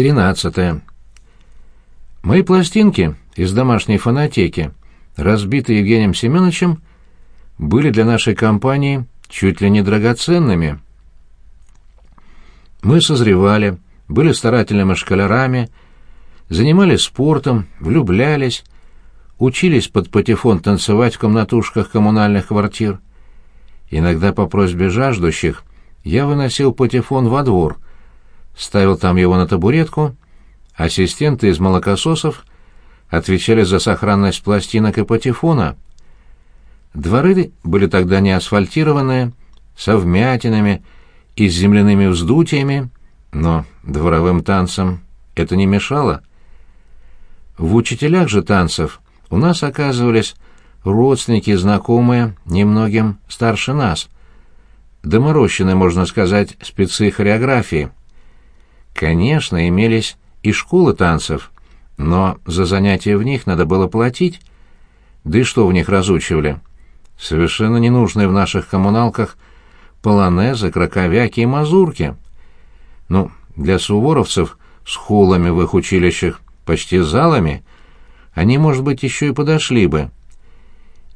13. Мои пластинки из домашней фонотеки, разбитые Евгением Семеновичем, были для нашей компании чуть ли не драгоценными. Мы созревали, были старательными школярами, занимались спортом, влюблялись, учились под патефон танцевать в комнатушках коммунальных квартир. Иногда по просьбе жаждущих я выносил патефон во двор, ставил там его на табуретку, ассистенты из молокососов отвечали за сохранность пластинок и патефона. Дворы были тогда не асфальтированные, со вмятинами и с земляными вздутиями, но дворовым танцам это не мешало. В учителях же танцев у нас оказывались родственники, знакомые, немногим старше нас. Доморощенные, можно сказать, спецы хореографии. Конечно, имелись и школы танцев, но за занятия в них надо было платить. Да и что в них разучивали? Совершенно ненужные в наших коммуналках полонезы, краковяки и мазурки. Ну, для суворовцев с холлами в их училищах, почти залами, они, может быть, еще и подошли бы.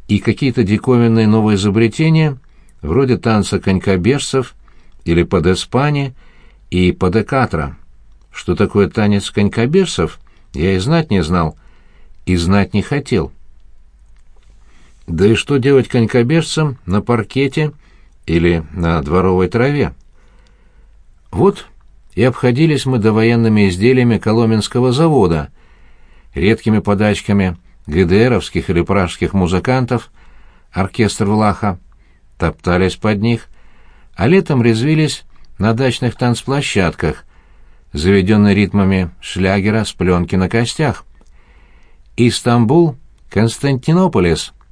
И какие-то диковинные новые изобретения, вроде танца конькобежцев или подеспани и подекатра. Что такое танец конькобежцев, я и знать не знал, и знать не хотел. Да и что делать конькобежцам на паркете или на дворовой траве? Вот и обходились мы довоенными изделиями Коломенского завода, редкими подачками ГДРовских или пражских музыкантов, оркестр Влаха, топтались под них, а летом резвились на дачных танцплощадках, заведенной ритмами шлягера с пленки на костях. Истамбул, Константинополис —